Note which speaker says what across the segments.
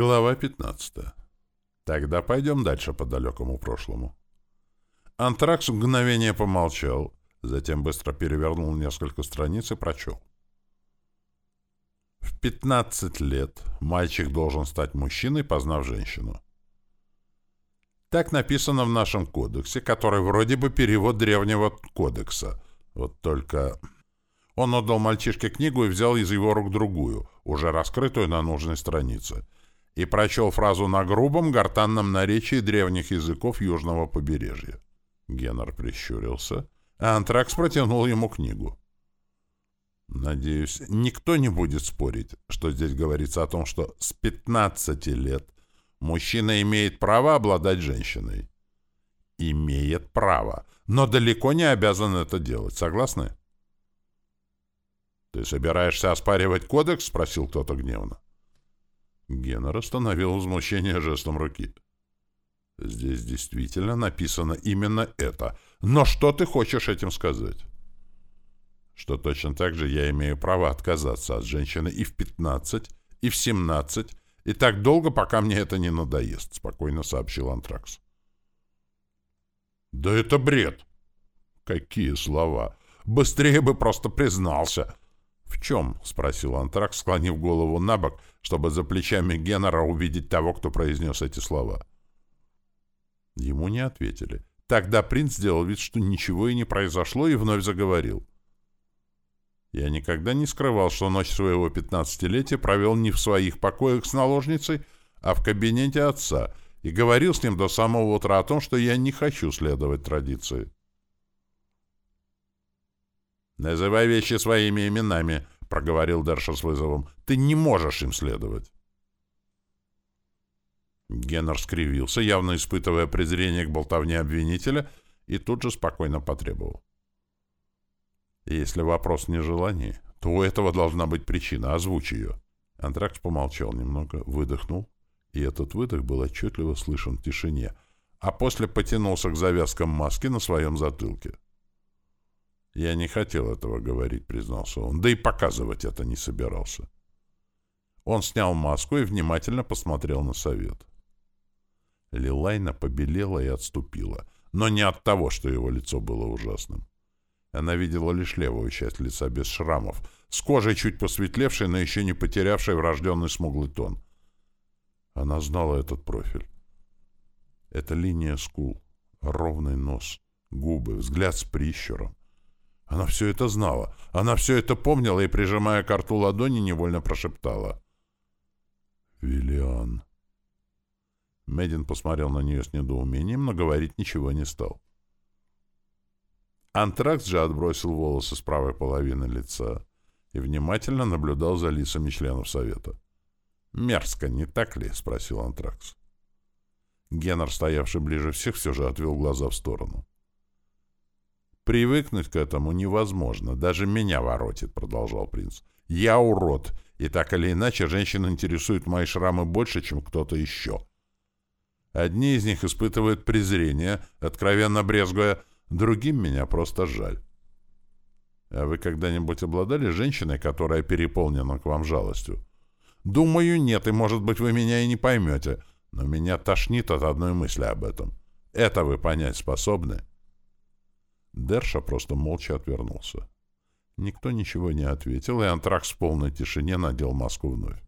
Speaker 1: Глава 15. Тогда пойдем дальше по далекому прошлому. Антракс мгновение помолчал, затем быстро перевернул несколько страниц и прочел. В 15 лет мальчик должен стать мужчиной, познав женщину. Так написано в нашем кодексе, который вроде бы перевод древнего кодекса. Вот только... Он отдал мальчишке книгу и взял из его рук другую, уже раскрытую на нужной странице — и прочел фразу на грубом гортанном наречии древних языков южного побережья. Геннер прищурился, а Антракс протянул ему книгу. Надеюсь, никто не будет спорить, что здесь говорится о том, что с 15 лет мужчина имеет право обладать женщиной. Имеет право, но далеко не обязан это делать. Согласны? «Ты собираешься оспаривать кодекс?» — спросил кто-то гневно. Геннер остановил возмущение жестом руки. «Здесь действительно написано именно это. Но что ты хочешь этим сказать?» «Что точно так же я имею право отказаться от женщины и в 15, и в 17, и так долго, пока мне это не надоест», — спокойно сообщил Антракс. «Да это бред!» «Какие слова! Быстрее бы просто признался!» «В чем?» — спросил Антракс, склонив голову на бок, чтобы за плечами Геннера увидеть того, кто произнес эти слова. Ему не ответили. Тогда принц сделал вид, что ничего и не произошло, и вновь заговорил. Я никогда не скрывал, что ночь своего пятнадцатилетия провел не в своих покоях с наложницей, а в кабинете отца, и говорил с ним до самого утра о том, что я не хочу следовать традиции. «Называй вещи своими именами», — проговорил Дерша с вызовом. «Ты не можешь им следовать». Геннер скривился, явно испытывая презрение к болтовне обвинителя, и тут же спокойно потребовал. «Если вопрос не желании, то у этого должна быть причина. Озвучь ее». Антракс помолчал немного, выдохнул, и этот выдох был отчетливо слышен в тишине, а после потянулся к завязкам маски на своем затылке. «Я не хотел этого говорить», — признался он, да и показывать это не собирался. Он снял маску и внимательно посмотрел на совет. Лилайна побелела и отступила, но не от того, что его лицо было ужасным. Она видела лишь левую часть лица без шрамов, с кожей чуть посветлевшей, но еще не потерявшей врожденный смуглый тон. Она знала этот профиль. Это линия скул, ровный нос, губы, взгляд с прищуром. Она все это знала. Она все это помнила и, прижимая к рту ладони, невольно прошептала. «Виллиан». Медин посмотрел на нее с недоумением, но говорить ничего не стал. Антракс же отбросил волосы с правой половины лица и внимательно наблюдал за лицами членов Совета. «Мерзко, не так ли?» — спросил Антракс. Геннер, стоявший ближе всех, все же отвел глаза в сторону. «Привыкнуть к этому невозможно. Даже меня воротит», — продолжал принц. «Я урод, и так или иначе женщин интересуют мои шрамы больше, чем кто-то еще. Одни из них испытывают презрение, откровенно брезгуя, другим меня просто жаль. А вы когда-нибудь обладали женщиной, которая переполнена к вам жалостью? Думаю, нет, и, может быть, вы меня и не поймете, но меня тошнит от одной мысли об этом. Это вы понять способны?» Дерша просто молча отвернулся. Никто ничего не ответил, и Антракс в полной тишине надел маску вновь.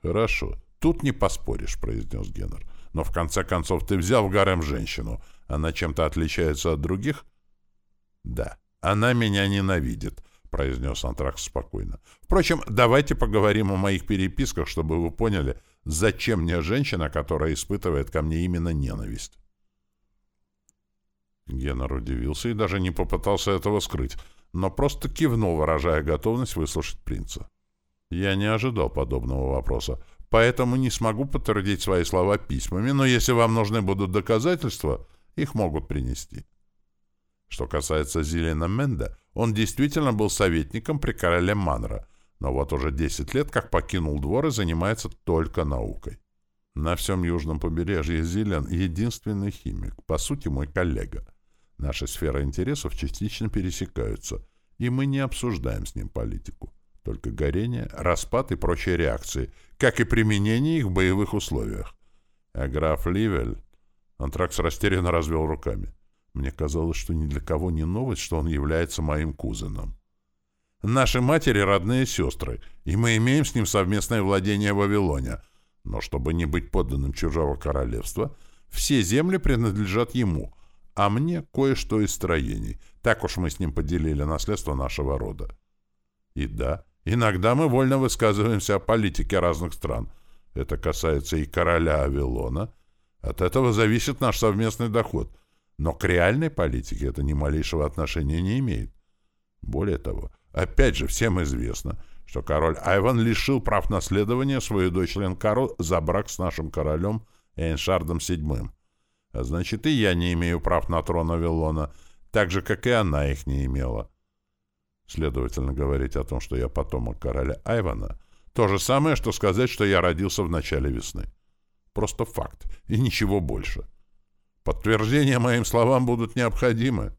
Speaker 1: «Хорошо, тут не поспоришь», — произнес Геннер. «Но в конце концов ты взял в гарем женщину. Она чем-то отличается от других?» «Да, она меня ненавидит», — произнес Антракс спокойно. «Впрочем, давайте поговорим о моих переписках, чтобы вы поняли, зачем мне женщина, которая испытывает ко мне именно ненависть». Геннер удивился и даже не попытался этого скрыть, но просто кивнул, выражая готовность выслушать принца. Я не ожидал подобного вопроса, поэтому не смогу подтвердить свои слова письмами, но если вам нужны будут доказательства, их могут принести. Что касается Зилена Менда, он действительно был советником при короле Манра, но вот уже 10 лет как покинул двор и занимается только наукой. На всем южном побережье Зилен — единственный химик, по сути, мой коллега. Наши сферы интересов частично пересекаются, и мы не обсуждаем с ним политику. Только горение, распад и прочие реакции, как и применение их в боевых условиях. А граф Ливель... Антракс растерянно развел руками. Мне казалось, что ни для кого не новость, что он является моим кузеном. Наши матери — родные сестры, и мы имеем с ним совместное владение в Вавилоне. Но чтобы не быть подданным чужого королевства, все земли принадлежат ему, а мне кое-что из строений. Так уж мы с ним поделили наследство нашего рода. И да, иногда мы вольно высказываемся о политике разных стран. Это касается и короля Авилона. От этого зависит наш совместный доход. Но к реальной политике это ни малейшего отношения не имеет. Более того, опять же, всем известно, что король Айван лишил прав наследования свою дочь Ленкару за брак с нашим королем Эйншардом VII. А значит, и я не имею прав на трон Авилона, так же, как и она их не имела. Следовательно, говорить о том, что я потомок короля Айвана, то же самое, что сказать, что я родился в начале весны. Просто факт, и ничего больше. Подтверждения моим словам будут необходимы.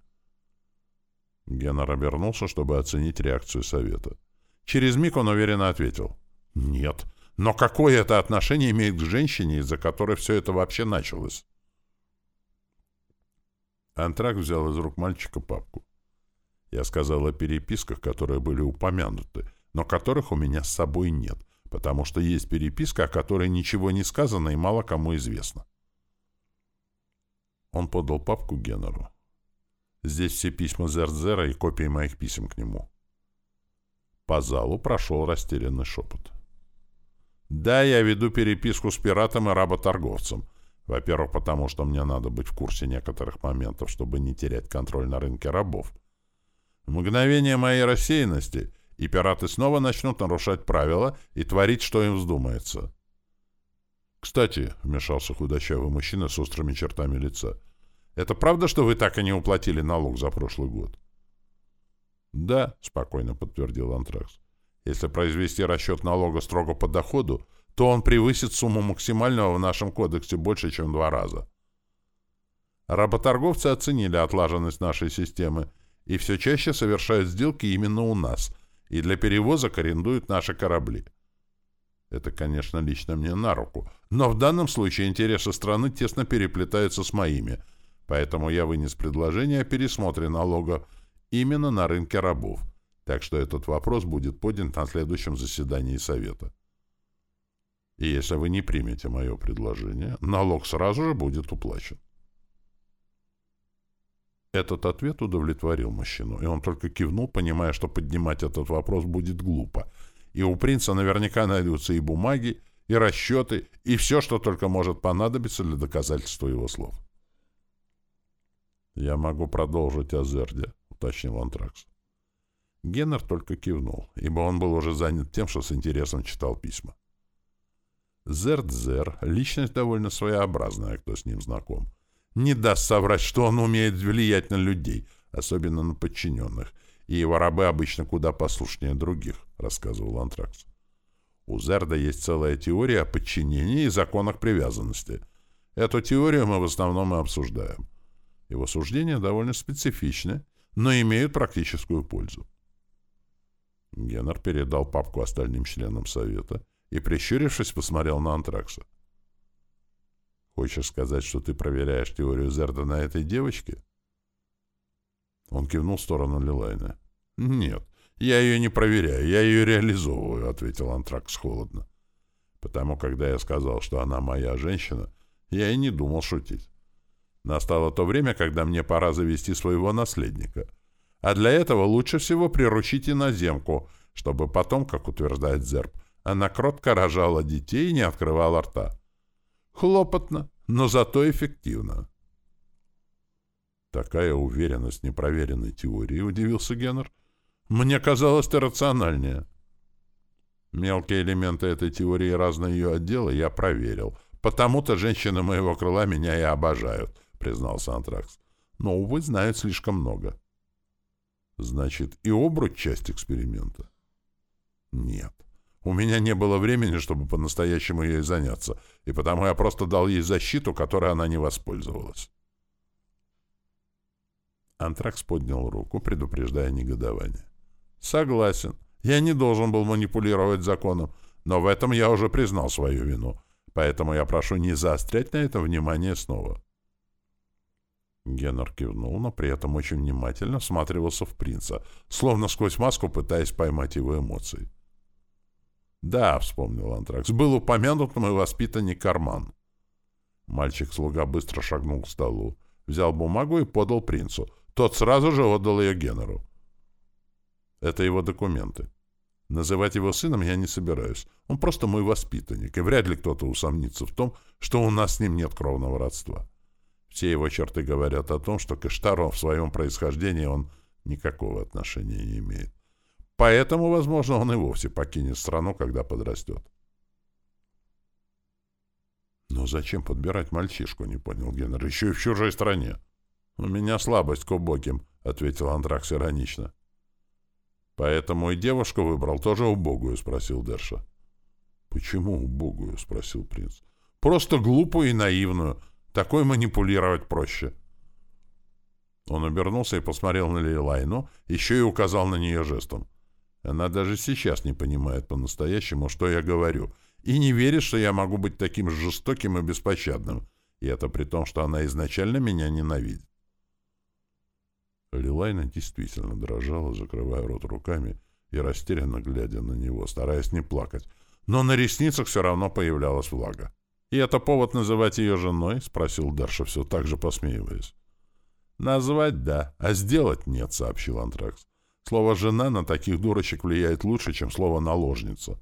Speaker 1: Геннер обернулся, чтобы оценить реакцию совета. Через миг он уверенно ответил. «Нет. Но какое это отношение имеет к женщине, из-за которой все это вообще началось?» Антрак взял из рук мальчика папку. Я сказал о переписках, которые были упомянуты, но которых у меня с собой нет, потому что есть переписка, о которой ничего не сказано и мало кому известно. Он подал папку Геннеру. Здесь все письма Зердзера и копии моих писем к нему. По залу прошел растерянный шепот. «Да, я веду переписку с пиратом и работорговцем. Во-первых, потому что мне надо быть в курсе некоторых моментов, чтобы не терять контроль на рынке рабов. В мгновение моей рассеянности, и пираты снова начнут нарушать правила и творить, что им вздумается. «Кстати», — вмешался худощавый мужчина с острыми чертами лица, «это правда, что вы так и не уплатили налог за прошлый год?» «Да», — спокойно подтвердил Антракс. «Если произвести расчет налога строго по доходу, то он превысит сумму максимального в нашем кодексе больше, чем в два раза. Работорговцы оценили отлаженность нашей системы и все чаще совершают сделки именно у нас и для перевозок арендуют наши корабли. Это, конечно, лично мне на руку, но в данном случае интересы страны тесно переплетаются с моими, поэтому я вынес предложение о пересмотре налога именно на рынке рабов, так что этот вопрос будет поднят на следующем заседании Совета. И если вы не примете мое предложение, налог сразу же будет уплачен. Этот ответ удовлетворил мужчину, и он только кивнул, понимая, что поднимать этот вопрос будет глупо. И у принца наверняка найдутся и бумаги, и расчеты, и все, что только может понадобиться для доказательства его слов. «Я могу продолжить о Зерде», — уточнил Антракс. Геннер только кивнул, ибо он был уже занят тем, что с интересом читал письма. Зердзер — личность довольно своеобразная, кто с ним знаком. Не даст соврать, что он умеет влиять на людей, особенно на подчиненных, и его рабы обычно куда послушнее других, — рассказывал Антракс. У Зерда есть целая теория о подчинении и законах привязанности. Эту теорию мы в основном и обсуждаем. Его суждения довольно специфичны, но имеют практическую пользу. Геннер передал папку остальным членам Совета — и, прищурившись, посмотрел на Антракса. «Хочешь сказать, что ты проверяешь теорию Зерда на этой девочке?» Он кивнул в сторону Лилайна. «Нет, я ее не проверяю, я ее реализовываю», — ответил Антракс холодно. «Потому, когда я сказал, что она моя женщина, я и не думал шутить. Настало то время, когда мне пора завести своего наследника. А для этого лучше всего приручить иноземку, чтобы потом, как утверждает Зерб, она кротко рожала детей и не открывала рта. Хлопотно, но зато эффективно. Такая уверенность непроверенной теории, удивился Геннер. Мне казалось, ты рациональнее. Мелкие элементы этой теории разные ее отделы я проверил. Потому-то женщины моего крыла меня и обожают, признался Антракс. Но, увы, знают слишком много. Значит, и обруч — часть эксперимента? Нет. У меня не было времени, чтобы по-настоящему ей заняться, и потому я просто дал ей защиту, которой она не воспользовалась. Антракс поднял руку, предупреждая негодование. «Согласен. Я не должен был манипулировать законом, Но в этом я уже признал свою вину, поэтому я прошу не заострять на это внимание снова. Геннер кивнул, но при этом очень внимательно всматривался в принца, словно сквозь маску пытаясь поймать его эмоции. «Да», — вспомнил Антракс, — «был упомянут мой воспитанник Карман». Мальчик-слуга быстро шагнул к столу, взял бумагу и подал принцу. Тот сразу же отдал ее Геннеру. «Это его документы. Называть его сыном я не собираюсь. Он просто мой воспитанник, и вряд ли кто-то усомнится в том, что у нас с ним нет кровного родства. Все его черты говорят о том, что к Иштару в своем происхождении он никакого отношения не имеет. Поэтому, возможно, он и вовсе покинет страну, когда подрастет. «Но зачем подбирать мальчишку?» — не понял Генри. «Еще и в чужой стране». «У меня слабость к убогим», — ответил Андракс иронично. «Поэтому и девушку выбрал тоже убогую?» — спросил Дерша. «Почему убогую?» — спросил принц. «Просто глупую и наивную. Такой манипулировать проще». Он обернулся и посмотрел на Лейлайну, еще и указал на нее жестом. Она даже сейчас не понимает по-настоящему, что я говорю, и не верит, что я могу быть таким жестоким и беспощадным, и это при том, что она изначально меня ненавидит. Лилайна действительно дрожала, закрывая рот руками и растерянно глядя на него, стараясь не плакать, но на ресницах все равно появлялась влага. «И это повод называть ее женой?» — спросил Дарша, все так же посмеиваясь. «Назвать — да, а сделать — нет», — сообщил Антракс. «Слово «жена» на таких дурочек влияет лучше, чем слово «наложница».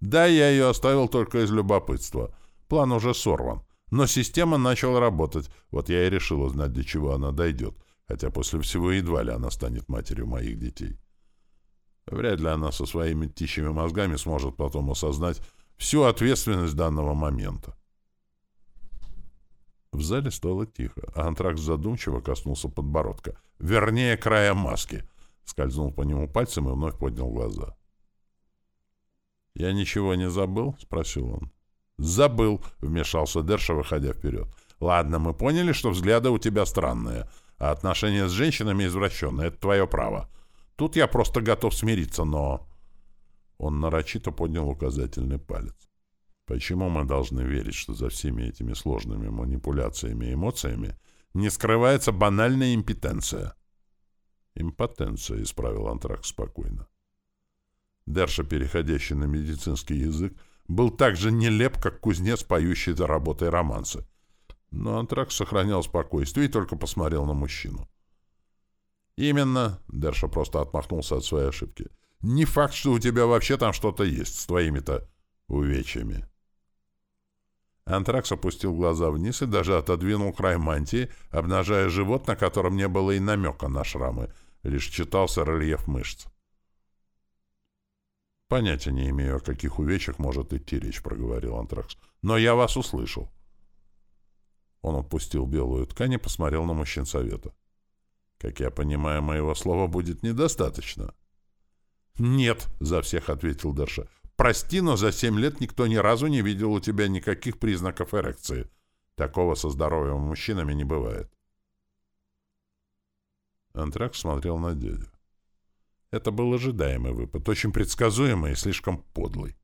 Speaker 1: Да, я ее оставил только из любопытства. План уже сорван. Но система начала работать. Вот я и решил узнать, до чего она дойдет. Хотя после всего едва ли она станет матерью моих детей. Вряд ли она со своими тищими мозгами сможет потом осознать, всю ответственность данного момента. В зале стало тихо, а антракс задумчиво коснулся подбородка. Вернее, края маски. Скользнул по нему пальцем и вновь поднял глаза. «Я ничего не забыл?» — спросил он. «Забыл», — вмешался Дерша, выходя вперед. «Ладно, мы поняли, что взгляды у тебя странные, а отношения с женщинами извращенные. Это твое право. Тут я просто готов смириться, но...» Он нарочито поднял указательный палец. Почему мы должны верить, что за всеми этими сложными манипуляциями и эмоциями не скрывается банальная импотенция? Импотенция, исправил Антрак спокойно. Дерша, переходящий на медицинский язык, был так же нелеп, как кузнец, поющий за работой романсы. Но Антрак сохранял спокойствие и только посмотрел на мужчину. «Именно», — Дерша просто отмахнулся от своей ошибки, — не факт, что у тебя вообще там что-то есть с твоими-то увечьями. Антракс опустил глаза вниз и даже отодвинул край мантии, обнажая живот, на котором не было и намека на шрамы, лишь читался рельеф мышц. «Понятия не имею, о каких увечьях может идти речь», — проговорил Антракс. «Но я вас услышал». Он отпустил белую ткань и посмотрел на мужчин совета. «Как я понимаю, моего слова будет недостаточно». «Нет», — за всех ответил Дерша. «Прости, но за семь лет никто ни разу не видел у тебя никаких признаков эрекции. Такого со здоровыми мужчинами не бывает». Антракс смотрел на дядю. Это был ожидаемый выпад, очень предсказуемый и слишком подлый.